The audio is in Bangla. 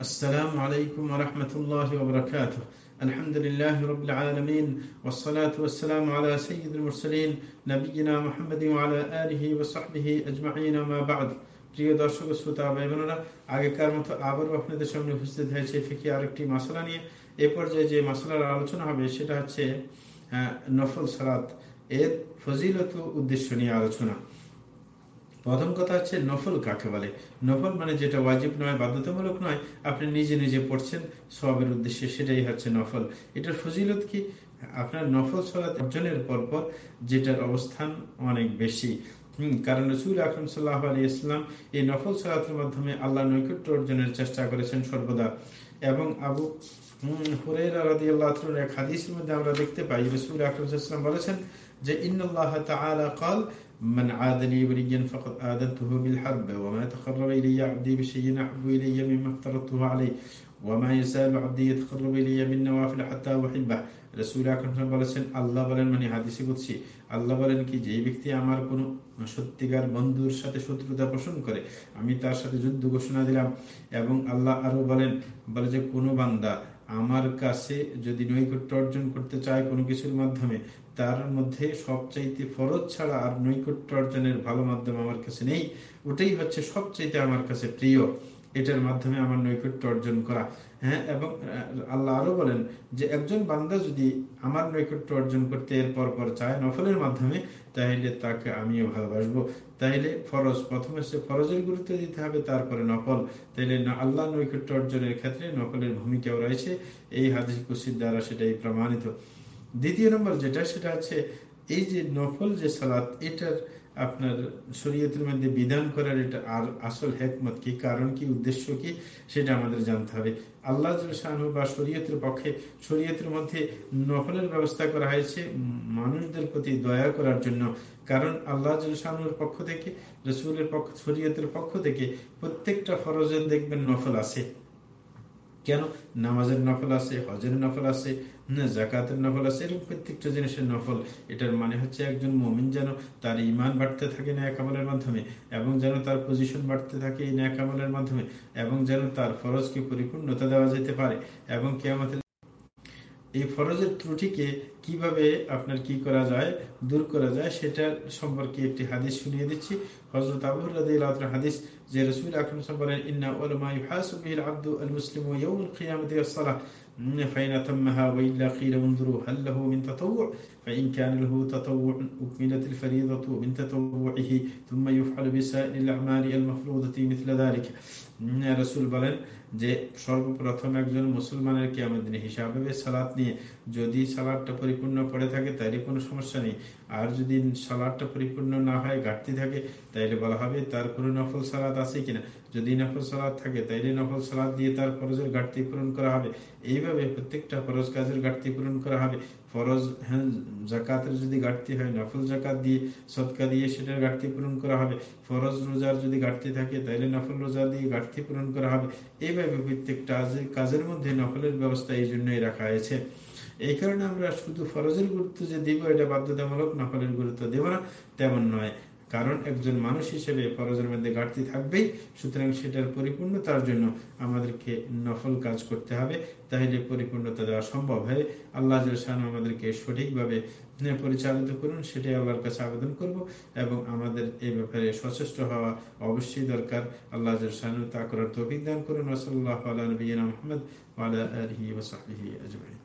السلام عليكم ورحمة الله وبركاته الحمد لله رب العالمين والصلاة والسلام على سيد المرسلين نبينا محمد وعلى آله وصحبه أجمعين ما بعد প্রিয় দর্শক শ্রোতা ভাই বোনেরা আগেকার মতো আবারও আপনাদের সামনে উপস্থিত হয়েছে ফিকি আরেকটি মশলা নিয়ে এ পর্যায়ে যে মশলার আলোচনা হবে সেটা হচ্ছে নফল সালাত এর ফজিলত উদ্দেশ্য নিয়ে আলোচনা প্রথম কথা হচ্ছে নফল কাকে বলে? নফল মানে যেটা ওয়াজিব নয়, বাধ্যতামূলক নয়, আপনি নিজে নিজে পড়ছেন সবের উদ্দেশ্যে সেটাই হচ্ছে নফল। এটার ফজিলত কি? আপনার নফল সলাৎ অর্জনের পরপর যেটার অবস্থান অনেক বেশি। কারণ রসুল আকরম সাল্লাহ আলী ইসলাম এই নফল সালাতের মাধ্যমে আল্লাহ নৈকট্য অর্জনের চেষ্টা করেছেন সর্বদা। এবং আবু হুরেরা রাদি আল্লাহ এক হাদিসের মধ্যে আমরা দেখতে পাই, রসুল আকরম বলেছেন যে ইন্নআল্লাহ তাআলা قال من عاد لي وليا فقد آذنته بالحرب وما تقرب إلي عبدي بشيء أحب إلي مما افترضته عليه ওয়ামা يسال عبدي يتقرب الي بالنوافل حتى احبه উহিব্বাহ রাসূল বলেছেন, আল্লাহ বলেন মানে হাদিসে কুদসি আল্লাহ বলেন কি যেই ব্যক্তি আমার কোনো সত্যিকার বন্ধুর সাথে শত্রুতা পোষণ করে, আমি তার সাথে যুদ্ধ ঘোষণা দিলাম এবং আল্লাহ আরও বলেন, বলে যে কোনো বান্দা আমার কাছে যদি নৈকট্য অর্জন করতে চায় কোনো কিছুর মাধ্যমে, তার মধ্যে সবচাইতে ফরজ ছাড়া আর নৈকট্য অর্জনের ভালো মাধ্যম আমার কাছে নেই। ওটাই হচ্ছে সবচাইতে আমার কাছে প্রিয়। এটার মাধ্যমে আমার নৈকট্য অর্জন করা। হ্যাঁ এবং আল্লাহ আরও বলেন যে একজন বান্দা যদি আমার নৈকট্য অর্জন করতে এর পর পর চায় নফলের মাধ্যমে, তাহলে তাকে আমিও ভালোবাসবো। তাইলে ফরজ, প্রথমে সে ফরজের গুরুত্ব দিতে হবে, তারপরে নকল তাইলে আল্লাহ নৈকট্য অর্জনের ক্ষেত্রে নকলের ভূমিকাও রয়েছে। এই হাদিস কুসির দ্বারা সেটাই প্রমাণিত। দ্বিতীয় নম্বর যেটা, সেটা আছে এই যে নফল যে সালাত, এটার আপনার শরীয়তের মধ্যে বিধান করার এটা আর আসল হেকমত কি? কারণ কি? উদ্দেশ্য কি? সেটা আমাদের জানতে হবে। আল্লাহ শাহু বা শরীয়তের পক্ষে, শরীয়তের মধ্যে নফলের ব্যবস্থা করা হয়েছে মানুষদের প্রতি দয়া করার জন্য। কারণ আল্লাহ শাহুর পক্ষ থেকে, রসুলের পক্ষ, শরীয়তের পক্ষ থেকে প্রত্যেকটা ফরজের দেখবেন নফল আছে। কেন? নামাজের নফল আছে, হজের নফল আছে জাকাতের নফল আছে, এরকম প্রত্যেকটা জিনিসের নফল। এটার মানে হচ্ছে একজন মমিন যেন তার ইমান বাড়তে থাকে ন্যাকামলের মাধ্যমে এবং যেন তার পজিশন বাড়তে থাকে এই ন্যাকামলের মাধ্যমে এবং যেন তার ফরজকে পরিপূর্ণতা দেওয়া যেতে পারে এবং কেমতের এই ফরজের ত্রুটিকে কীভাবে আপনার কি করা যায়, দূর করা যায় সেটা সম্পর্কে একটি হাদিস শুনিয়ে দিচ্ছি। হজরত আবুর হাদিস যে রসুল আকরম সম্পর্কে ইন্না ওলামা ইউহাসুবিল আব্দু আল মুসলিম ইয়ুল কিয়ামতি ওয়াস-সালাহ فإن أتمها وإلا قيل انظروا هل له من تطوع فإن كان له تطوع أكملت الفريضة من تطوعه ثم يفعل بسائر الأعمال المفروضة مثل ذلك রসুল বলেন যে সর্বপ্রথম একজন মুসলমানের কিয়ামত দিনে হিসাবে সালাত নিয়ে যদি সালাদটা পরিপূর্ণ পড়ে থাকে তাইলে কোনো সমস্যা নেই আর যদি সালাদটা পরিপূর্ণ না হয় ঘাটতি থাকে তাইলে বলা হবে তার কোনো নফল সালাদ আছে কিনা যদি নফল সালাদ থাকে তাইলে নফল সালাদ দিয়ে তার ফরজের ঘাটতি পূরণ করা হবে এইভাবে প্রত্যেকটা ফরজ কাজের ঘাটতি পূরণ করা হবে। ফরজ হ্যাঁ জাকাতের যদি ঘাটতি হয়, নফল জাকাত দিয়ে সৎকা দিয়ে সেটার ঘাটতি পূরণ করা হবে। ফরজ রোজার যদি ঘাটতি থাকে, তাইলে নফল রোজা দিয়ে ঘাটতি পূরণ করা হবে। এইভাবে প্রত্যেকটা কাজের মধ্যে নফলের ব্যবস্থা এই জন্যই রাখা হয়েছে। এই কারণে আমরা শুধু ফরজের গুরুত্ব যে দিব, এটা বাধ্যতামূলক নফলের গুরুত্ব দেব না, তেমন নয়। কারণ একজন মানুষ হিসেবে ফরজের মধ্যে ঘাটতি থাকবেই, সুতরাং সেটার পরিপূর্ণতার জন্য আমাদেরকে নফল কাজ করতে হবে, তাহলে পরিপূর্ণতা দেওয়া সম্ভব হয়। আল্লাহ আমাদেরকে সঠিকভাবে পরিচালিত করুন, সেটাই আল্লাহর কাছে আবেদন করব, এবং আমাদের এই ব্যাপারে সচেষ্ট হওয়া অবশ্যই দরকার। আল্লাহ তা করার তৌফিক দান করুন। ওসল্লাহ আল্লাহ নবীনা আল্লাহ আলহি ওসাহি